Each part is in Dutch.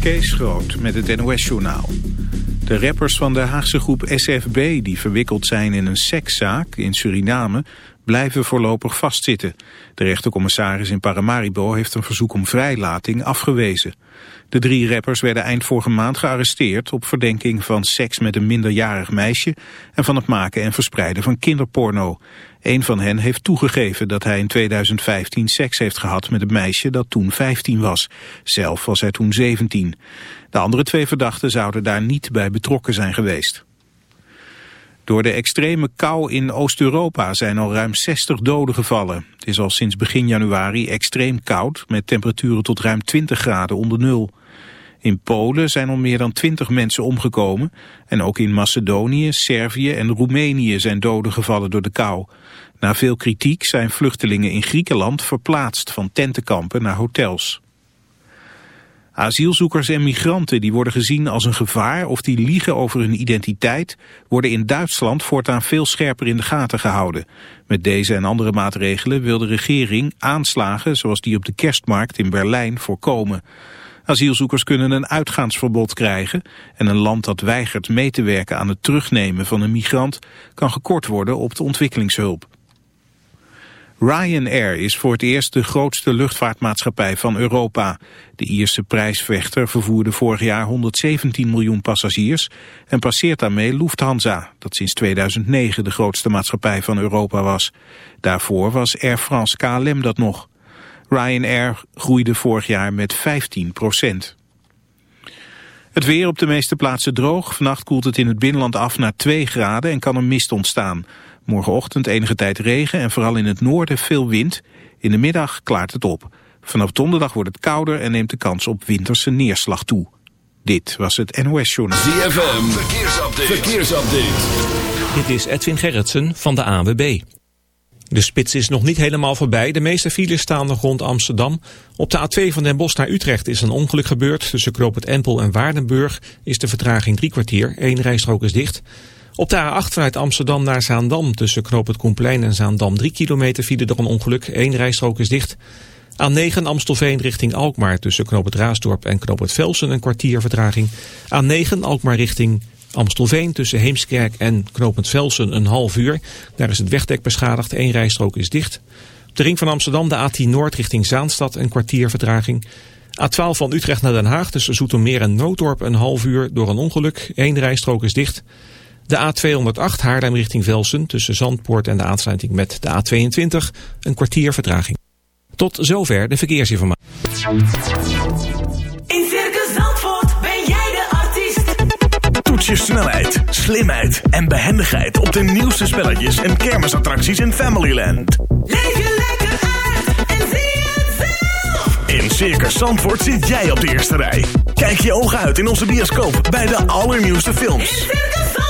Kees Groot met het NOS-journaal. De rappers van de Haagse groep SFB die verwikkeld zijn in een sekszaak in Suriname blijven voorlopig vastzitten. De rechtercommissaris in Paramaribo heeft een verzoek om vrijlating afgewezen. De drie rappers werden eind vorige maand gearresteerd op verdenking van seks met een minderjarig meisje en van het maken en verspreiden van kinderporno. Een van hen heeft toegegeven dat hij in 2015 seks heeft gehad met een meisje dat toen 15 was. Zelf was hij toen 17. De andere twee verdachten zouden daar niet bij betrokken zijn geweest. Door de extreme kou in Oost-Europa zijn al ruim 60 doden gevallen. Het is al sinds begin januari extreem koud met temperaturen tot ruim 20 graden onder nul. In Polen zijn al meer dan 20 mensen omgekomen en ook in Macedonië, Servië en Roemenië zijn doden gevallen door de kou. Na veel kritiek zijn vluchtelingen in Griekenland verplaatst van tentenkampen naar hotels. Asielzoekers en migranten die worden gezien als een gevaar of die liegen over hun identiteit worden in Duitsland voortaan veel scherper in de gaten gehouden. Met deze en andere maatregelen wil de regering aanslagen zoals die op de kerstmarkt in Berlijn voorkomen. Asielzoekers kunnen een uitgaansverbod krijgen en een land dat weigert mee te werken aan het terugnemen van een migrant kan gekort worden op de ontwikkelingshulp. Ryanair is voor het eerst de grootste luchtvaartmaatschappij van Europa. De Ierse prijsvechter vervoerde vorig jaar 117 miljoen passagiers en passeert daarmee Lufthansa, dat sinds 2009 de grootste maatschappij van Europa was. Daarvoor was Air France KLM dat nog. Ryanair groeide vorig jaar met 15 procent. Het weer op de meeste plaatsen droog. Vannacht koelt het in het binnenland af naar 2 graden en kan een mist ontstaan. Morgenochtend enige tijd regen en vooral in het noorden veel wind. In de middag klaart het op. Vanaf donderdag wordt het kouder en neemt de kans op winterse neerslag toe. Dit was het NOS Journal. ZFM, verkeersupdate. verkeersupdate. Dit is Edwin Gerritsen van de ANWB. De spits is nog niet helemaal voorbij. De meeste files staan nog rond Amsterdam. Op de A2 van Den Bosch naar Utrecht is een ongeluk gebeurd. Tussen Knoop het Empel en Waardenburg is de vertraging drie kwartier. Eén rijstrook is dicht. Op de A8 vanuit Amsterdam naar Zaandam tussen Knoop het Koenplein en Zaandam 3 kilometer file door een ongeluk. Eén rijstrook is dicht. A9 Amstelveen richting Alkmaar tussen Knoop het Raasdorp en Knoop het Velsen een kwartier vertraging. A9 Alkmaar richting Amstelveen tussen Heemskerk en Knopend Velsen een half uur. Daar is het wegdek beschadigd, één rijstrook is dicht. Op de ring van Amsterdam de A10 Noord richting Zaanstad een kwartier vertraging. A12 van Utrecht naar Den Haag tussen Zoetermeer en Nooddorp een half uur door een ongeluk. één rijstrook is dicht. De A208 Haarlem richting Velsen tussen Zandpoort en de aansluiting met de A22 een kwartier vertraging. Tot zover de verkeersinformatie. In Circus Zandvoort ben jij de artiest. Toets je snelheid, slimheid en behendigheid op de nieuwste spelletjes en kermisattracties in Familyland. Leef je lekker uit en zie het zelf. In Circus Zandvoort zit jij op de eerste rij. Kijk je ogen uit in onze bioscoop bij de allernieuwste In films. Circus Zandvoort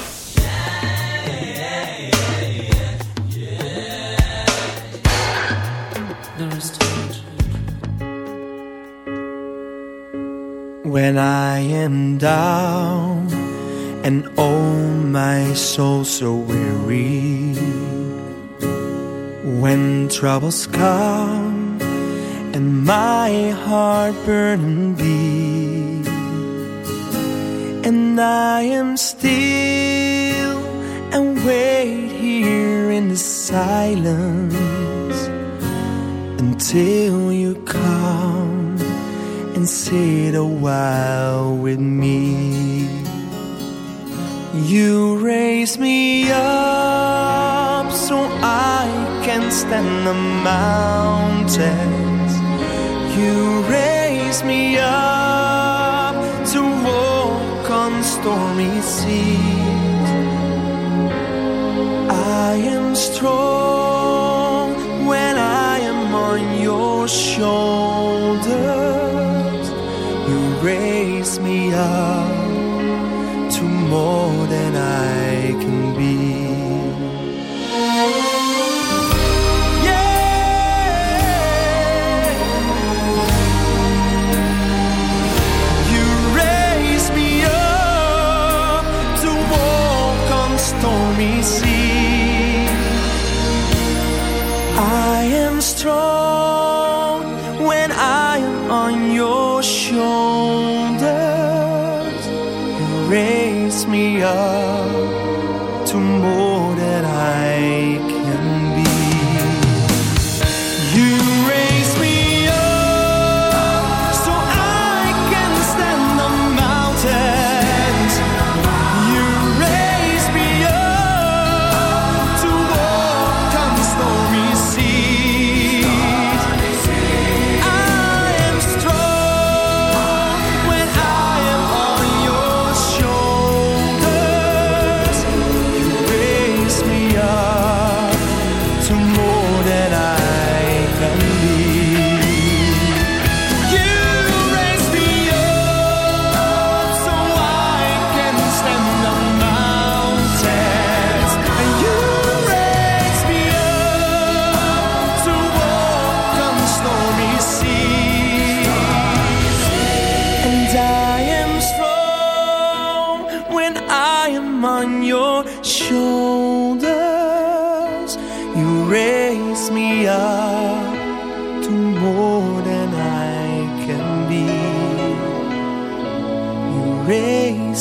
When I am down and oh my soul so weary. When troubles come and my heart burden be, and I am still and wait here in the silence until you come and sit a while with me. You raise me up so I can stand the mountains. You raise me up to walk on stormy seas. I am strong when I am on your shoulders. Raise me up to more than I can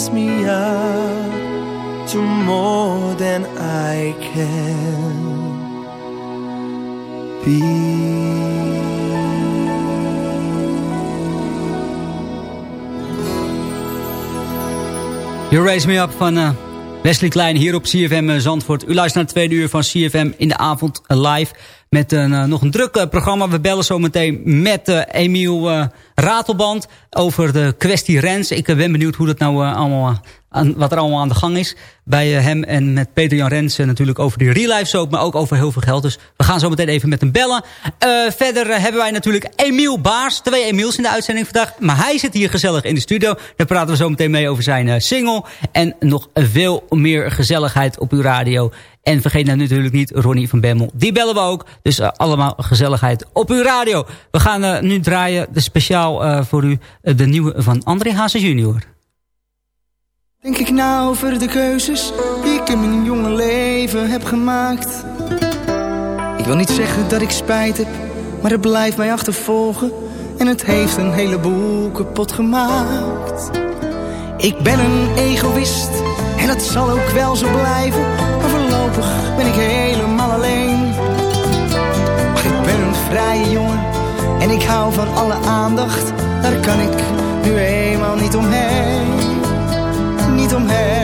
me up to more than I can You Raise Me Up van eh, Wesley Klein hier op CFM Zandvoort. U luistert naar tweede uur van CFM in de avond live. Met een, eh, nog een druk eh, programma. We bellen zo meteen met eh, Emiel Ratelband over de kwestie Rens. Ik ben benieuwd hoe dat nou allemaal, aan, wat er allemaal aan de gang is. Bij eh, hem en met Peter-Jan Rens eh, natuurlijk over die real life soap. Maar ook over heel veel geld. Dus we gaan zo meteen even met hem bellen. Eh, verder eh, hebben wij natuurlijk Emiel Baars. Twee Emiels in de uitzending vandaag. Maar hij zit hier gezellig in de studio. Daar praten we zo meteen mee over zijn single. En nog veel meer gezelligheid op uw radio. En vergeet nou natuurlijk niet Ronnie van Bemmel. Die bellen we ook. Dus allemaal gezelligheid op uw radio. We gaan nu draaien de speciaal voor u de nieuwe van André Hazes junior. Denk ik nou over de keuzes die ik in mijn jonge leven heb gemaakt. Ik wil niet zeggen dat ik spijt heb, maar het blijft mij achtervolgen. En het heeft een heleboel kapot gemaakt. Ik ben een egoïst en dat zal ook wel zo blijven. Maar voorlopig ben ik helemaal alleen. Maar ik ben een vrije jongen en ik hou van alle aandacht. Daar kan ik nu eenmaal niet omheen omheen.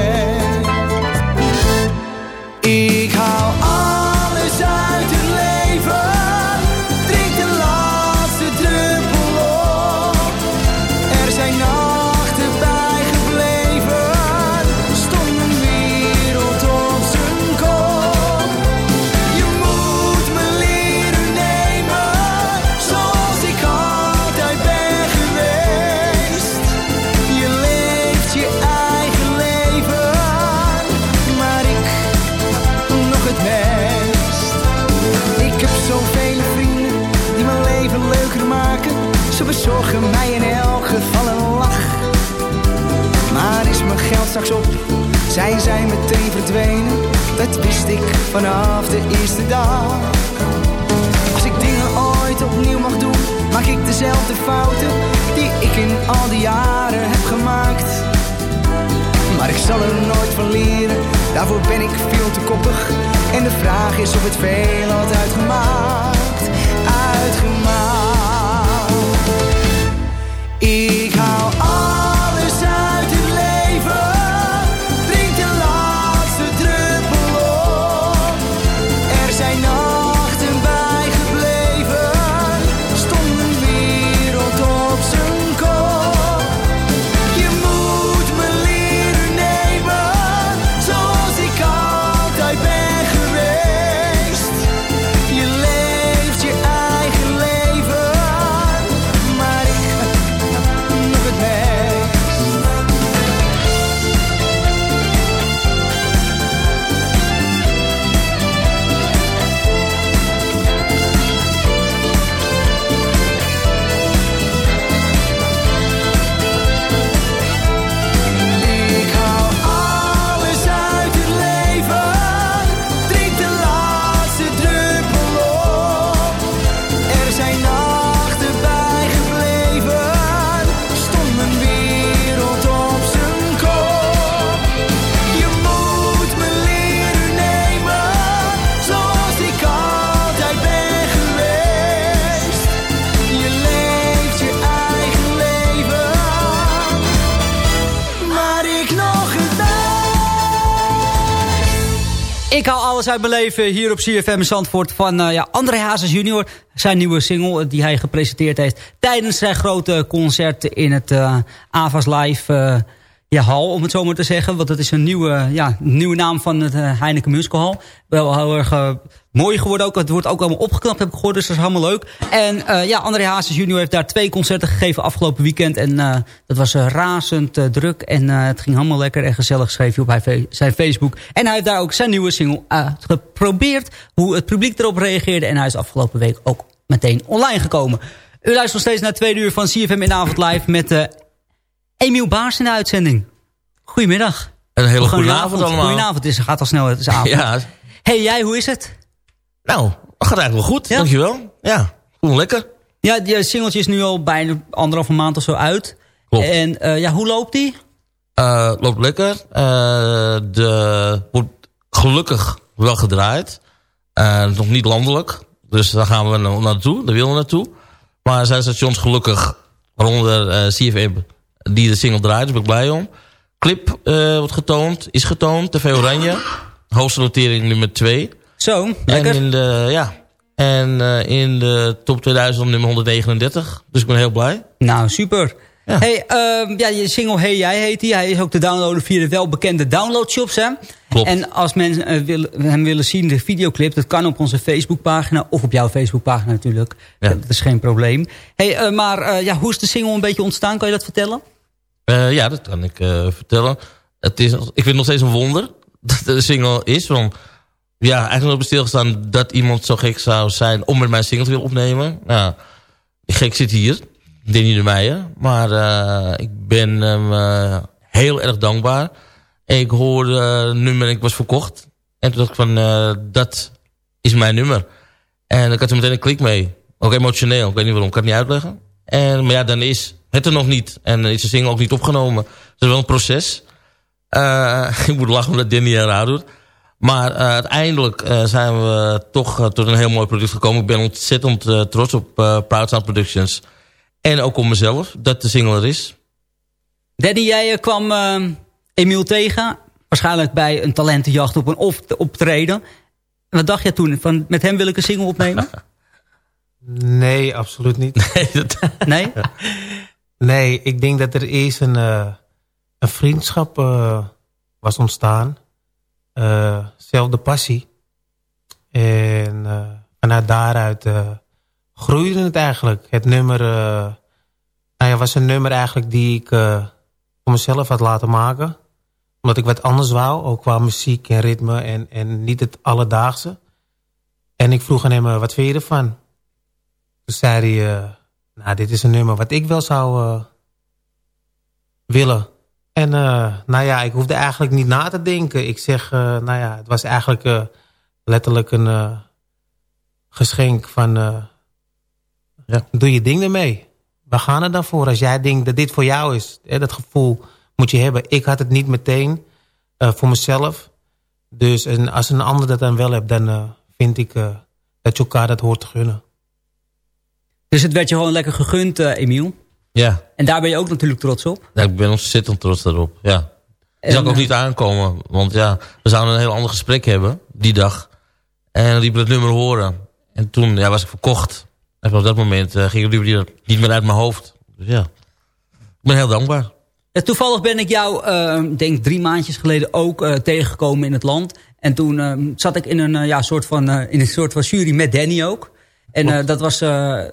Alles uit mijn leven hier op CFM Zandvoort van eh, ja, André Hazes junior. Zijn nieuwe single eh, die hij gepresenteerd heeft tijdens zijn grote concert in het eh Avas Live eh, ja, hal, om het zo maar te zeggen. Want dat is een nieuwe, ja, nieuwe naam van het Heineken Musical Hall. Wel heel erg mooi geworden ook. Het wordt ook allemaal opgeknapt, heb ik gehoord, dus dat is helemaal leuk. En eh, ja, André Hazes junior heeft daar twee concerten gegeven afgelopen weekend. En eh, dat was eh, razend druk en het ging helemaal lekker en gezellig, schreef hij op hij zijn Facebook. En hij heeft daar ook zijn nieuwe single uitgeprobeerd, hoe het publiek erop reageerde. En hij is afgelopen week ook meteen online gekomen. U luistert nog steeds naar het tweede uur van CFM in de avond live met Emiel Baars in de uitzending. Goedemiddag. Een hele goede avond allemaal. Goedenavond, het is- gaat al snel, het is avond. Ja, hey, jij, hoe is het? Nou, dat gaat eigenlijk wel goed. Ja? Dankjewel. Ja, voel lekker. Ja, je singeltje is nu al bijna anderhalve maand of zo uit. Klopt. En eh, ja, hoe loopt die? Eh, loopt lekker. Eh, de wordt gelukkig wel gedraaid. Nog niet landelijk. Dus daar gaan we na- naartoe. Daar willen we naartoe. Maar er zijn stations gelukkig, waaronder CFM, die de single draait. Daar ben ik blij om. Clip wordt getoond, is getoond. TV Oranje. Hoogste notering nummer 2. Zo, lekker. En in de, ja. En eh, in de top 2000 nummer 139. Dus ik ben heel blij. Nou, super. Ja. Hey, ehm, ja, je single Hey Jij heet die. Hij is ook te downloaden via de welbekende downloadshops. Hè? Klopt. En als mensen eh, willen, hem willen zien, de videoclip... dat kan op onze Facebookpagina of op jouw Facebookpagina natuurlijk. Ja. Dat is geen probleem. Hey, eh, maar ja, hoe is de single een beetje ontstaan? Kan je dat vertellen? Ja, dat kan ik vertellen. Het is, ik vind het nog steeds een wonder dat een single is. Want ja, eigenlijk op stilgestaan dat iemand zo gek zou zijn om met mijn single te willen opnemen. Nou, gek zit hier, Danny de Meijer. Maar eh, ik ben hem eh, heel erg dankbaar. Ik hoorde nummer en ik was verkocht. En toen dacht ik van, eh, dat is mijn nummer. En ik had er meteen een klik mee. Ook emotioneel, ik weet niet waarom, ik kan het niet uitleggen. En, maar ja, dan is het er nog niet. En is de single ook niet opgenomen. Het is wel een proces. Ik moet lachen omdat Danny er raar doet. Maar eh, uiteindelijk eh, zijn we toch eh, tot een heel mooi product gekomen. Ik ben ontzettend trots op eh Proud Sound Productions. En ook op mezelf, dat de single er is. Daddy, jij kwam eh, Emiel tegen. Waarschijnlijk bij een talentenjacht op een op optreden. Wat dacht je toen? Van, met hem wil ik een single opnemen? Nee, absoluut niet. Nee, dat, Nee? Nee, ik denk dat er eerst een, eh, een vriendschap eh, was ontstaan. Eh, zelfde passie. En eh, vanuit daaruit eh, groeide het eigenlijk. Het nummer nou ja, was een nummer eigenlijk die ik voor mezelf had laten maken. Omdat ik wat anders wou, ook qua muziek en ritme en, en niet het alledaagse. En ik vroeg aan hem, wat vind je ervan? Toen zei hij, nou dit is een nummer wat ik wel zou willen. En eh, nou ja, ik hoefde eigenlijk niet na te denken. Ik zeg, eh, nou ja, het was eigenlijk eh, letterlijk een geschenk van... Doe je ding ermee. We gaan er dan voor. Als jij denkt dat dit voor jou is, hè, dat gevoel moet je hebben. Ik had het niet meteen. voor mezelf. Dus en als een ander dat dan wel hebt, dan vind ik dat je elkaar dat hoort te gunnen. Dus het werd je gewoon lekker gegund, Emiel. Ja. En daar ben je ook natuurlijk trots op. ja, ik ben ontzettend trots daarop. Ja. Die zou ik ook eh, niet aankomen. Want ja, we zouden een heel ander gesprek hebben die dag. En liep het nummer horen. En toen ja, was ik verkocht. En op dat moment eh, ging het niet meer uit mijn hoofd. Dus ja, ik ben heel dankbaar. Ja, toevallig ben ik jou, eh, denk drie maandjes geleden ook eh, tegengekomen in het land. En toen eh, zat ik in een, eh, ja, soort van, eh, in een soort van jury met Danny ook. En eh, dat, was, eh,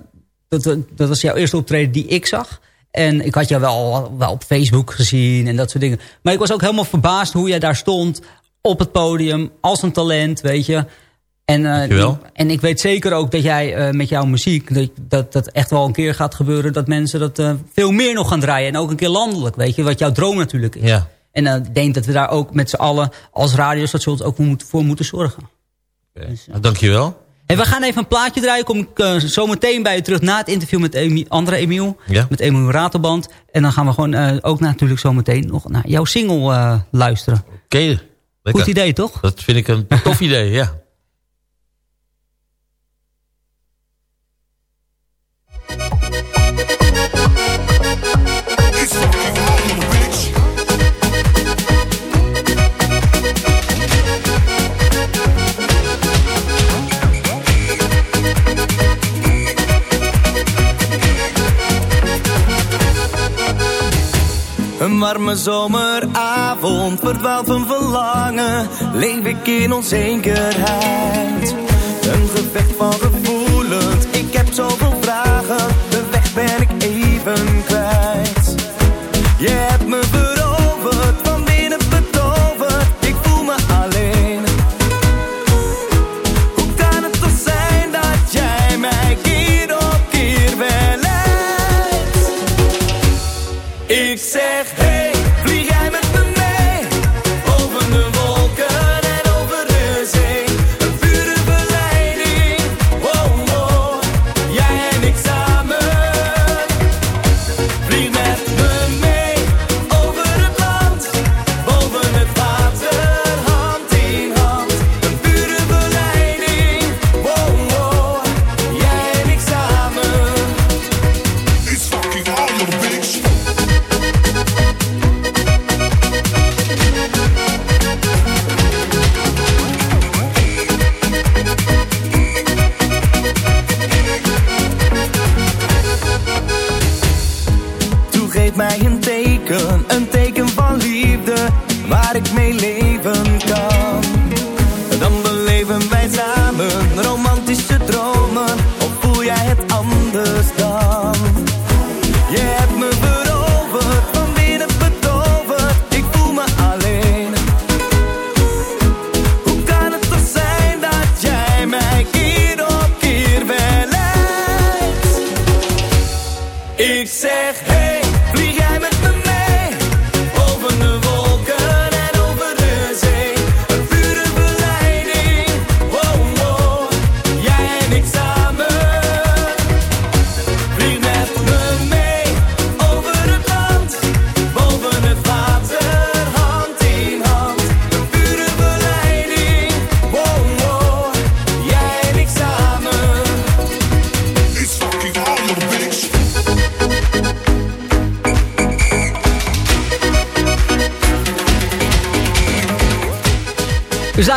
dat, dat was jouw eerste optreden die ik zag. En ik had jou wel, wel op Facebook gezien en dat soort dingen. Maar ik was ook helemaal verbaasd hoe jij daar stond op het podium als een talent, weet je. En, eh, en ik weet zeker ook dat jij eh, met jouw muziek... Dat, dat dat echt wel een keer gaat gebeuren... dat mensen dat eh, veel meer nog gaan draaien. En ook een keer landelijk, weet je. Wat jouw droom natuurlijk is. Ja. En ik denk dat we daar ook met z'n allen... als radiostation ook voor moeten, voor moeten zorgen. Dus, Nou, Dankjewel. En we gaan even een plaatje draaien. Kom ik eh, zo meteen bij je terug na het interview met Emi- andere Emiel. Ja. Met Emiel Ratelband. En dan gaan we gewoon eh, ook natuurlijk zo meteen nog naar jouw single eh, luisteren. Oké. Goed idee, toch? Dat vind ik een tof idee, ja. Een warme zomeravond, verdwaald van verlangen, leef ik in onzekerheid. Een gevecht van gevoelens, ik heb zoveel vragen, de weg ben ik even kwijt. Je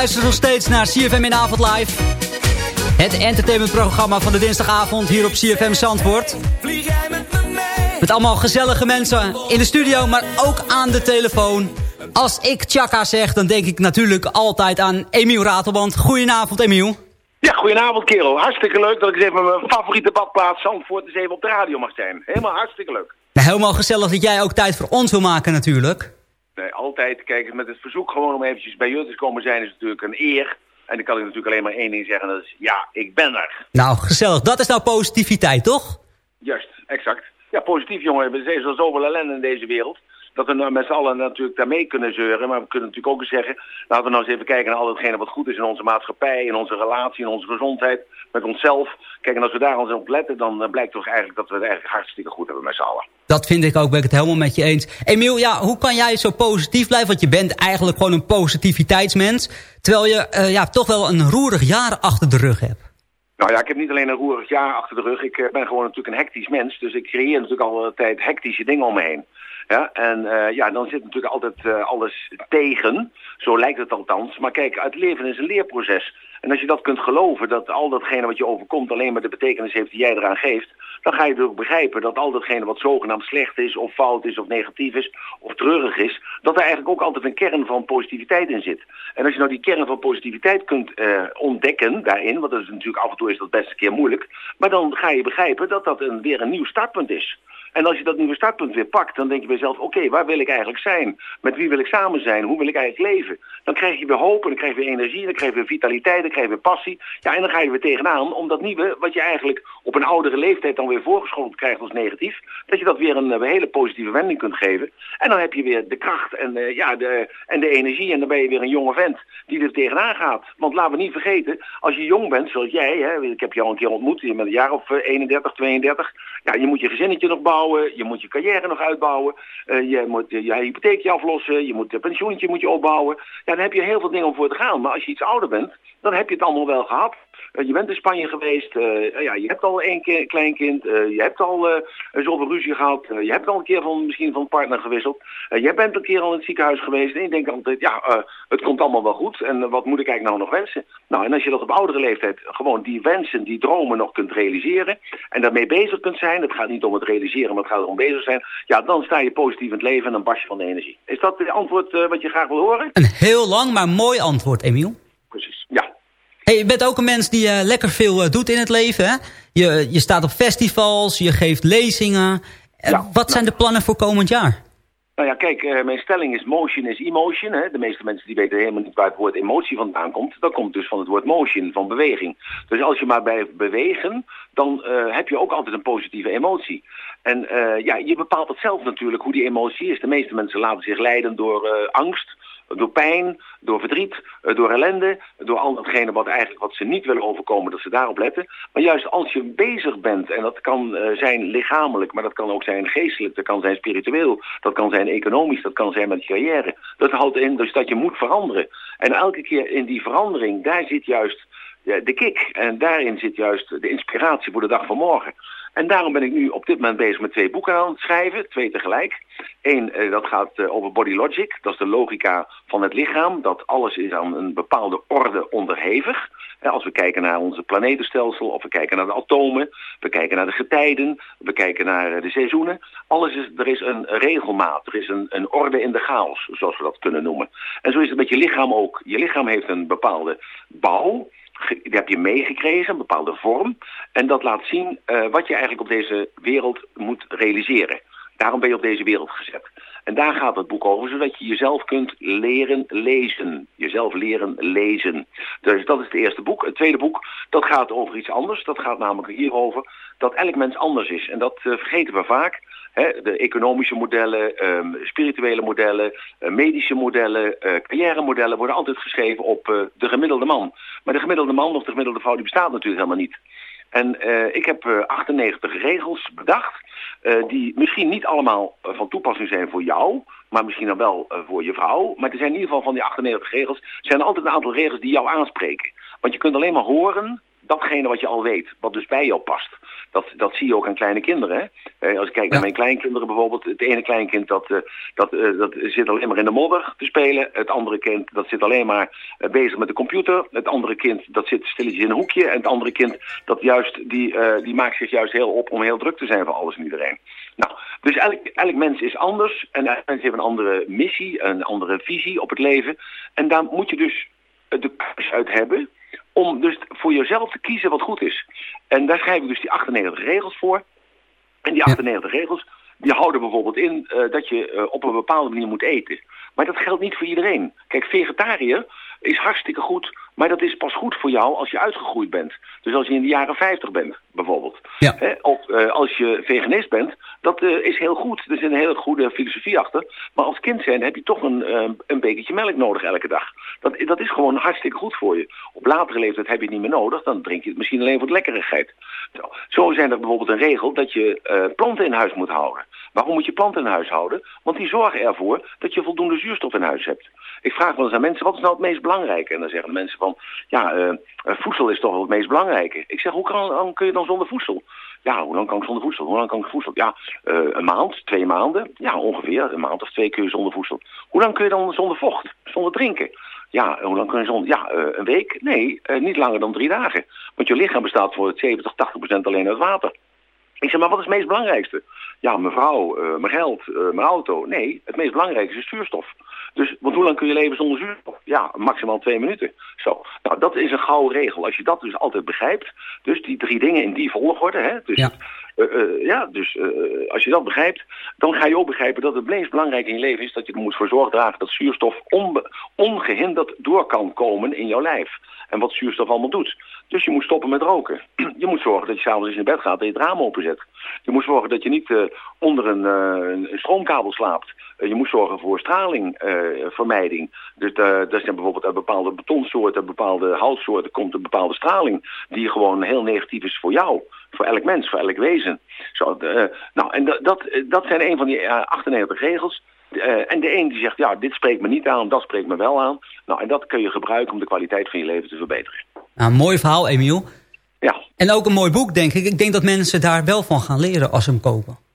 luistert nog steeds naar CFM in Avond Live. Het entertainmentprogramma van de dinsdagavond hier op CFM Zandvoort. Met allemaal gezellige mensen in de studio, maar ook aan de telefoon. Als ik Chaka zeg, dan denk ik natuurlijk altijd aan Emiel Ratelband. Goedenavond, Emiel. Ja, goedenavond kerel. Hartstikke leuk dat ik eens even mijn favoriete badplaats Zandvoort eens even op de radio mag zijn. Helemaal hartstikke leuk. Nou, helemaal gezellig dat jij ook tijd voor ons wil maken natuurlijk. Nee, altijd. Kijk, met het verzoek gewoon om eventjes bij jullie te komen zijn is natuurlijk een eer. En dan kan ik natuurlijk alleen maar één ding zeggen. Dat is, ja, ik ben er. Nou, gezellig. Dat is nou positiviteit, toch? Juist, exact. Ja, positief jongen. Er is al zoveel ellende in deze wereld. dat we nou met z'n allen natuurlijk daarmee kunnen zeuren. Maar we kunnen natuurlijk ook eens zeggen, laten we nou eens even kijken naar al hetgene wat goed is in onze maatschappij, in onze relatie, in onze gezondheid, met onszelf. Kijk, en als we daar ons op letten, dan eh, blijkt toch eigenlijk dat we het eigenlijk hartstikke goed hebben met z'n allen. Dat vind ik ook, ben ik het helemaal met je eens. Emiel, ja, hoe kan jij zo positief blijven? Want je bent eigenlijk gewoon een positiviteitsmens. Terwijl je eh, ja, toch wel een roerig jaar achter de rug hebt. Nou ja, ik heb niet alleen een roerig jaar achter de rug. Ik eh, ben gewoon natuurlijk een hectisch mens. Dus ik creëer natuurlijk altijd hectische dingen om me heen. Ja, en eh, ja, dan zit natuurlijk altijd alles tegen. Zo lijkt het althans. Maar kijk, het leven is een leerproces. En als je dat kunt geloven, dat al datgene wat je overkomt alleen maar de betekenis heeft die jij eraan geeft, dan ga je natuurlijk begrijpen dat al datgene wat zogenaamd slecht is, of fout is, of negatief is, of treurig is, dat er eigenlijk ook altijd een kern van positiviteit in zit. En als je nou die kern van positiviteit kunt eh, ontdekken daarin, want dat is natuurlijk af en toe is dat best een keer moeilijk, maar dan ga je begrijpen dat dat een, weer een nieuw startpunt is. En als je dat nieuwe startpunt weer pakt, dan denk je bij jezelf, oké, waar wil ik eigenlijk zijn? Met wie wil ik samen zijn? Hoe wil ik eigenlijk leven? Dan krijg je weer hoop, en dan krijg je weer energie, dan krijg je weer vitaliteit, dan krijg je weer passie. Ja, en dan ga je weer tegenaan om dat nieuwe, wat je eigenlijk op een oudere leeftijd dan weer voorgeschoteld krijgt als negatief, dat je dat weer een, eh, hele positieve wending kunt geven. En dan heb je weer de kracht en, eh, ja, de, en de energie en dan ben je weer een jonge vent die er tegenaan gaat. Want laten we niet vergeten, als je jong bent, zoals jij, hè, ik heb jou een keer ontmoet, je bent een jaar of eh, 31, 32, ja, je moet je gezinnetje nog bouwen, je moet je carrière nog uitbouwen, eh, je moet je, je hypotheekje aflossen, je moet een pensioentje moet je opbouwen. Ja, dan heb je heel veel dingen om voor te gaan. Maar als je iets ouder bent, dan heb je het allemaal wel gehad. Eh, je bent in Spanje geweest, eh, ja, je hebt al één keer kleinkind, eh, je hebt al eh, zoveel ruzie gehad, eh, je hebt al een keer van, misschien van partner gewisseld, jij bent een keer al in het ziekenhuis geweest en je denkt altijd, ja, het komt allemaal wel goed en wat moet ik eigenlijk nou nog wensen? Nou, en als je dat op oudere leeftijd gewoon die wensen, die dromen nog kunt realiseren en daarmee bezig kunt zijn, het gaat niet om het realiseren, maar het gaat erom bezig zijn, ja, dan sta je positief in het leven en dan barst je van de energie. Is dat het antwoord wat je graag wil horen? Een heel lang, maar mooi antwoord, Emiel. Precies, ja. Hey, je bent ook een mens die eh, lekker veel eh, doet in het leven. Hè? Je, je staat op festivals, je geeft lezingen. Eh, wat zijn de plannen voor komend jaar? Nou ja, kijk, mijn stelling is motion is emotion. Hè. De meeste mensen die weten helemaal niet waar het woord emotie vandaan komt. Dat komt dus van het woord motion, van beweging. Dus als je maar blijft bewegen, dan heb je ook altijd een positieve emotie. En ja, je bepaalt het zelf natuurlijk hoe die emotie is. De meeste mensen laten zich leiden door angst, door pijn, door verdriet, eh, door ellende, door al datgene wat eigenlijk wat ze niet willen overkomen, dat ze daarop letten. Maar juist als je bezig bent, en dat kan eh, zijn lichamelijk, maar dat kan ook zijn geestelijk, dat kan zijn spiritueel, dat kan zijn economisch, dat kan zijn met carrière. Dat houdt in dus dat je moet veranderen. En elke keer in die verandering, daar zit juist de kick. En daarin zit juist de inspiratie voor de dag van morgen. En daarom ben ik nu op dit moment bezig met twee boeken aan het schrijven, twee tegelijk. Eén, eh, dat gaat eh, over body logic, dat is de logica van het lichaam, dat alles is aan een bepaalde orde onderhevig. Eh, als we kijken naar onze planetenstelsel, of we kijken naar de atomen, we kijken naar de getijden, we kijken naar de seizoenen. Alles is, er is een regelmaat, er is een, een orde in de chaos, zoals we dat kunnen noemen. En zo is het met je lichaam ook. Je lichaam heeft een bepaalde bouw, die heb je meegekregen, een bepaalde vorm. En dat laat zien eh, wat je eigenlijk op deze wereld moet realiseren. Daarom ben je op deze wereld gezet. En daar gaat het boek over, zodat je jezelf kunt leren lezen. Jezelf leren lezen. Dus dat is het eerste boek. Het tweede boek, dat gaat over iets anders. Dat gaat namelijk hierover dat elk mens anders is. En dat eh, vergeten we vaak. De economische modellen, ehm, spirituele modellen, eh, medische modellen, eh carrière modellen worden altijd geschreven op eh, de gemiddelde man. Maar de gemiddelde man of de gemiddelde vrouw die bestaat natuurlijk helemaal niet. En eh, ik heb eh, 98 regels bedacht, eh, die misschien niet allemaal eh, van toepassing zijn voor jou, maar misschien dan wel eh, voor je vrouw. Maar er zijn in ieder geval van die 98 regels, zijn altijd een aantal regels die jou aanspreken. Want je kunt alleen maar horen datgene wat je al weet, wat dus bij jou past. Dat, dat zie je ook aan kleine kinderen. Hè? Eh, als ik kijk naar mijn kleinkinderen bijvoorbeeld, het ene kleinkind dat, eh, dat, eh, dat zit alleen maar in de modder te spelen. Het andere kind dat zit alleen maar bezig met de computer. Het andere kind dat zit stilletjes in een hoekje. En het andere kind dat juist, die, die maakt zich juist heel op om heel druk te zijn voor alles en iedereen. Nou, dus elk, elk mens is anders en elk mens heeft een andere missie, een andere visie op het leven. En daar moet je dus de keus uit hebben om dus voor jezelf te kiezen wat goed is. En daar schrijf ik dus die 98 regels voor. En die 98 regels, die houden bijvoorbeeld in eh, dat je eh, op een bepaalde manier moet eten. Maar dat geldt niet voor iedereen. Kijk, vegetariër is hartstikke goed, maar dat is pas goed voor jou als je uitgegroeid bent. Dus als je in de jaren 50 bent, bijvoorbeeld. Hè, of eh, als je veganist bent, Dat eh, is heel goed. Er zit een hele goede filosofie achter. Maar als kind zijn heb je toch een, eh, een bekertje melk nodig elke dag. Dat, dat is gewoon hartstikke goed voor je. Op latere leeftijd heb je het niet meer nodig. Dan drink je het misschien alleen voor de lekkerigheid. Zo, zo zijn er bijvoorbeeld een regel dat je planten in huis moet houden. Waarom moet je planten in huis houden? Want die zorgen ervoor dat je voldoende zuurstof in huis hebt. Ik vraag wel eens aan mensen, wat is nou het meest belangrijke? En dan zeggen de mensen van, ja, eh, eh, voedsel is toch wel het meest belangrijke. Ik zeg, hoe kan, kun je dan zonder voedsel? Ja, hoe lang kan ik zonder voedsel? Hoe lang kan ik voedsel? Ja, eh, een maand, twee maanden. Ja, ongeveer. Een maand of twee kun je zonder voedsel. Hoe lang kun je dan zonder vocht? Zonder drinken? Ja, hoe lang kun je zonder... Ja, een week? Nee, niet langer dan drie dagen. Want je lichaam bestaat voor 70, 80 procent alleen uit water. Ik zeg, maar wat is het meest belangrijkste? Ja, mijn vrouw, mijn geld, mijn auto. Nee, het meest belangrijkste is zuurstof. Dus, want hoe lang kun je leven zonder zuurstof? Ja, maximaal twee minuten. Zo. Nou, dat is een gouden regel. Als je dat dus altijd begrijpt, dus die drie dingen in die volgorde, hè, dus, ja. Ja, dus eh, als je dat begrijpt, dan ga je ook begrijpen dat het meest belangrijk in je leven is dat je er moet voor zorg dragen dat zuurstof ongehinderd door kan komen in jouw lijf. En wat zuurstof allemaal doet. Dus je moet stoppen met roken. Je moet zorgen dat je s'avonds eens in bed gaat en je het raam openzet. Je moet zorgen dat je niet eh, onder een, eh, een stroomkabel slaapt. Eh, je moet zorgen voor stralingvermijding. dus eh, er zijn bijvoorbeeld uit bepaalde betonsoorten, bepaalde houtsoorten komt een bepaalde straling die gewoon heel negatief is voor jou. Voor elk mens, voor elk wezen. Zo, eh, nou, en dat, dat, dat zijn een van die eh, 98 regels. Eh, en de een die zegt, ja, dit spreekt me niet aan, dat spreekt me wel aan. Nou, en dat kun je gebruiken om de kwaliteit van je leven te verbeteren. Nou, mooi verhaal, Emiel. Ja. En ook een mooi boek, denk ik. Ik denk dat mensen daar wel van gaan leren als ze hem kopen.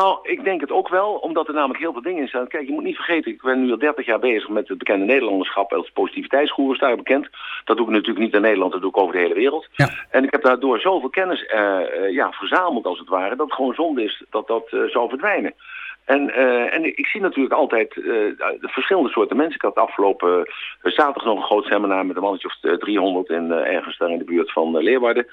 Nou, ik denk het ook wel, omdat er namelijk heel veel dingen in staan. Kijk, je moet niet vergeten, ik ben nu al 30 jaar bezig met het bekende Nederlanderschap als positiviteitsgoeroe, daar bekend. Dat doe ik natuurlijk niet in Nederland, dat doe ik over de hele wereld. En ik heb daardoor zoveel kennis eh, eh, ja, verzameld als het ware, dat het gewoon zonde is dat dat eh, zou verdwijnen. En, eh, en ik zie natuurlijk altijd eh, de verschillende soorten mensen. Ik had afgelopen uh, zaterdag nog een groot seminar met een mannetje of eh, 300 in, eh, ergens daar in de buurt van eh, Leeuwarden.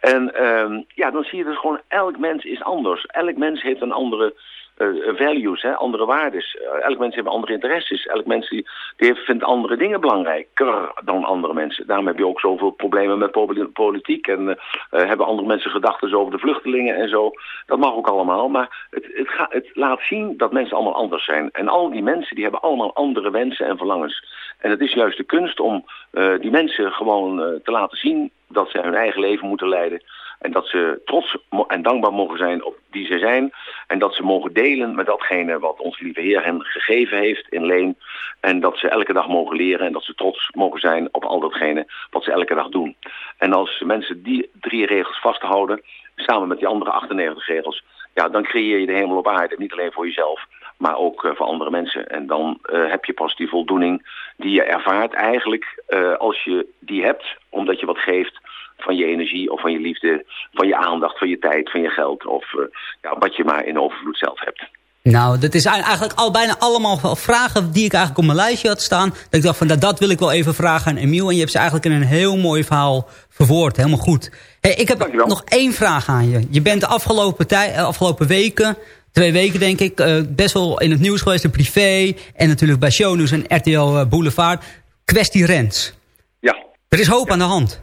En ehm, ja, dan zie je dus gewoon, elk mens is anders. Elk mens heeft een andere eh, values, hè, andere waardes. Eh, elk mens heeft andere interesses. Elk mens die, die heeft, vindt andere dingen belangrijker dan andere mensen. Daarom heb je ook zoveel problemen met poli- politiek. En eh, eh, hebben andere mensen gedachten over de vluchtelingen en zo. Dat mag ook allemaal. Maar het, het, ga, het laat zien dat mensen allemaal anders zijn. En al die mensen die hebben allemaal andere wensen en verlangens. En het is juist de kunst om eh, die mensen gewoon eh, te laten zien dat ze hun eigen leven moeten leiden. En dat ze trots en dankbaar mogen zijn op die ze zijn. En dat ze mogen delen met datgene wat onze lieve Heer hen gegeven heeft in leen. En dat ze elke dag mogen leren en dat ze trots mogen zijn op al datgene wat ze elke dag doen. En als mensen die drie regels vasthouden, samen met die andere 98 regels, ja, dan creëer je de hemel op aarde. Niet alleen voor jezelf, maar ook eh, voor andere mensen. En dan eh, heb je pas die voldoening die je ervaart eigenlijk eh, als je die hebt, omdat je wat geeft van je energie of van je liefde, van je aandacht, van je tijd, van je geld of eh, ja, wat je maar in overvloed zelf hebt. Nou, dat is eigenlijk al bijna allemaal wel vragen die ik eigenlijk op mijn lijstje had staan. Dat ik dacht van, dat, dat wil ik wel even vragen aan Emiel. En je hebt ze eigenlijk in een heel mooi verhaal verwoord. Helemaal goed. Hey, ik heb nog één vraag aan je. Je bent de afgelopen, tij, eh, afgelopen weken, twee weken denk ik, eh, best wel in het nieuws geweest. In privé en natuurlijk bij Shownews en RTL Boulevard. Kwestie Rens. Ja. Er is hoop aan de hand.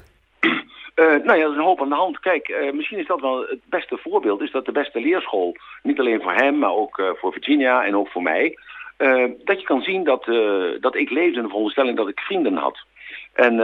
Eh, nou ja, er is een hoop aan de hand. Kijk, eh, misschien is dat wel het beste voorbeeld. Is dat de beste leerschool, niet alleen voor hem, maar ook eh, voor Virginia en ook voor mij. dat je kan zien dat, dat ik leefde in de veronderstelling dat ik vrienden had. En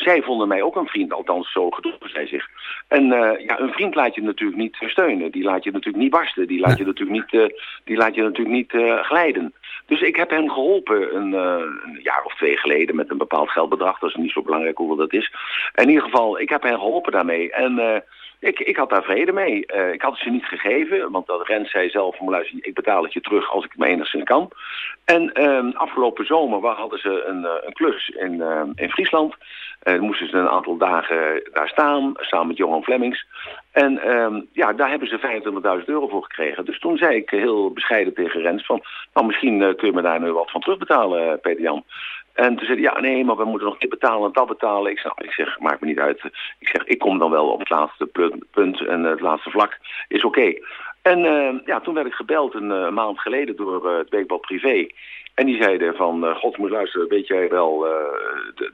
zij vonden mij ook een vriend, althans zo gedroegen zij zich. En ja, een vriend laat je natuurlijk niet steunen. Die laat je natuurlijk niet barsten. Die laat je natuurlijk niet, die laat je natuurlijk niet glijden. Dus ik heb hem geholpen een, eh, een jaar of twee geleden met een bepaald geldbedrag. Dat is niet zo belangrijk hoeveel dat is. In ieder geval, ik heb hem geholpen daarmee. En eh, ik, ik had daar vrede mee. Eh, ik had het ze niet gegeven, want dat Rens zei zelf... ik betaal het je terug als ik het me enigszins kan. En ehm, afgelopen zomer waar hadden ze een, eh, een klus in, ehm, in Friesland. Eh, moesten ze een aantal dagen daar staan, samen met Johan Flemings. En ehm, ja, daar hebben ze 25.000 euro voor gekregen. Dus toen zei ik heel bescheiden tegen Rens van... nou, misschien kun je me daar nu wat van terugbetalen, eh, Peter-Jan. En toen zei hij, ja, nee, maar we moeten nog dit betalen en dat betalen. Ik zeg, ik zeg, maakt me niet uit. Ik zeg, ik kom dan wel op het laatste punt, en het laatste vlak is oké. En eh, ja, toen werd ik gebeld een eh, maand geleden door eh, het Weekblad Privé. En die zeiden van, god moet luisteren, weet jij wel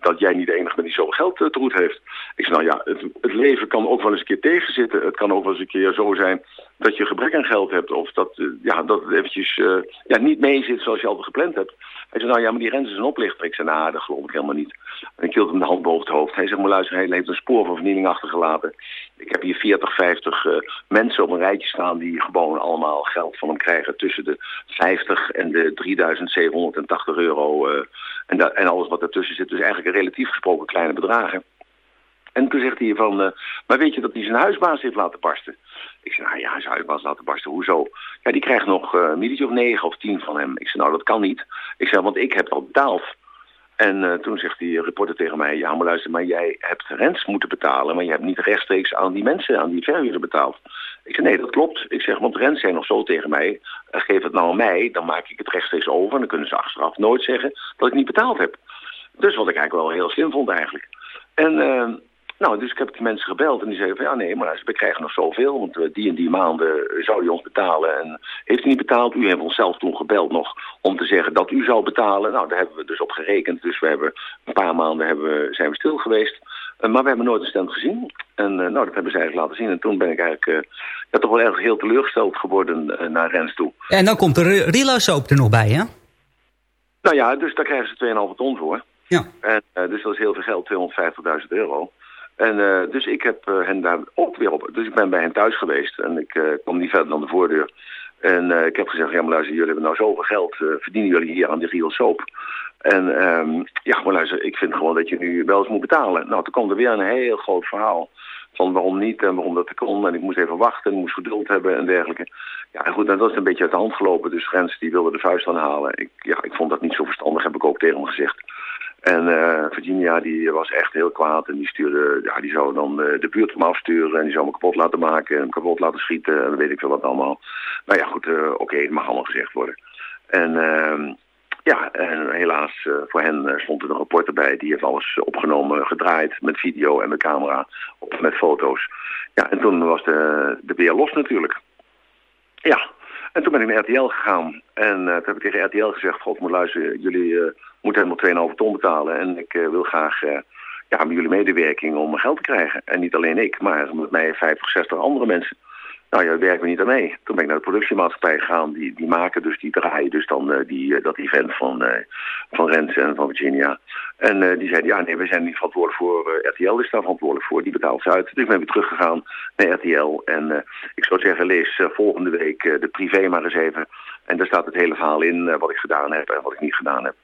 dat jij niet de enige bent die zoveel geld te goed heeft? Ik zei, nou ja, het, leven kan ook wel eens een keer tegenzitten. Het kan ook wel eens een keer zo zijn dat je gebrek aan geld hebt. Of dat, ja, dat het eventjes ja, niet mee zit zoals je altijd gepland hebt. Hij zei, nou ja, maar die Rens is een oplichter. Ik zei, nou, dat geloof ik helemaal niet. En ik hield hem de hand boven het hoofd. Hij zegt, maar luister, hij heeft een spoor van vernieling achtergelaten. Ik heb hier 40, 50 eh, mensen op een rijtje staan die gewoon allemaal geld van hem krijgen tussen de 50 en de 3780 euro. eh, en, en alles wat ertussen zit. Dus eigenlijk relatief gesproken kleine bedragen. En toen zegt hij van, eh, maar weet je dat hij zijn huisbaas heeft laten barsten? Ik zei, nou ja, zijn huisbaas laten barsten, hoezo? Ja, die krijgt nog eh, een of negen of tien van hem. Ik zei, nou dat kan niet. Ik zei, want ik heb al betaald. En eh, toen zegt die reporter tegen mij, ja maar luister, maar jij hebt rents moeten betalen, maar je hebt niet rechtstreeks aan die mensen, aan die verhuurder betaald. Ik zeg, nee, dat klopt. Ik zeg, want rents zijn nog zo tegen mij, eh, geef het nou aan mij, dan maak ik het rechtstreeks over en dan kunnen ze achteraf nooit zeggen dat ik niet betaald heb. Dus wat ik eigenlijk wel heel slim vond eigenlijk. En nou, dus ik heb die mensen gebeld en die zeiden van ja nee, maar we krijgen nog zoveel, want eh, die en die maanden zou u ons betalen. En heeft u niet betaald? U heeft ons zelf toen gebeld nog om te zeggen dat u zou betalen. Nou, daar hebben we dus op gerekend. Dus we hebben een paar maanden hebben we, zijn we stil geweest. Eh, maar we hebben nooit een stem gezien. En eh, nou, dat hebben ze eigenlijk laten zien. En toen ben ik eigenlijk ja, toch wel erg heel teleurgesteld geworden naar Rens toe. En dan komt de Re- Rilo Soap er nog bij, hè? Nou ja, dus daar krijgen ze 2,5 ton voor. Ja. En, dus dat is heel veel geld, 250.000 euro. En eh, dus ik heb eh, hen daar ook weer op. Dus ik ben bij hen thuis geweest en ik eh, kwam niet verder dan de voordeur. En ik heb gezegd, ja maar luister, jullie hebben nou zoveel geld, verdienen jullie hier aan die Real Soap. En ehm, ja, maar luister, ik vind gewoon dat je nu wel eens moet betalen. Nou, toen kwam er weer een heel groot verhaal van waarom niet en waarom dat kon. En ik moest even wachten en moest geduld hebben en dergelijke. Ja, goed, en dat is een beetje uit de hand gelopen. Dus Rens die wilde de vuist aanhalen. Ik, ja, ik vond dat niet zo verstandig, heb ik ook tegen hem gezegd. En eh, Virginia die was echt heel kwaad en die stuurde, ja, die zou dan eh, de buurt om afsturen en die zou me kapot laten maken en hem kapot laten schieten en weet ik veel wat allemaal. Nou ja, goed, eh, oké, het mag allemaal gezegd worden. En ehm, ja, en helaas voor hen stond er een reporter bij. Die heeft alles opgenomen, gedraaid met video en met camera, op, met foto's. Ja, en toen was de, de beer los natuurlijk. Ja, en toen ben ik naar RTL gegaan. En eh, toen heb ik tegen RTL gezegd, god moet luisteren, jullie eh, moeten helemaal 2,5 ton betalen. En ik eh, wil graag ja, met jullie medewerking om geld te krijgen. En niet alleen ik, maar met mij 50, 60 andere mensen. Nou ja, daar werken we niet aan mee. Toen ben ik naar de productiemaatschappij gegaan. Die, die maken dus, die draaien dus dan eh, die, eh, dat event van, eh, van Rens en van Virginia. En die zeiden, ja nee, we zijn niet verantwoordelijk voor, RTL is daar verantwoordelijk voor. Die betaalt ze uit. Dus ik ben weer teruggegaan naar RTL. En ik zou zeggen, lees volgende week de privé maar eens even. En daar staat het hele verhaal in, wat ik gedaan heb en wat ik niet gedaan heb.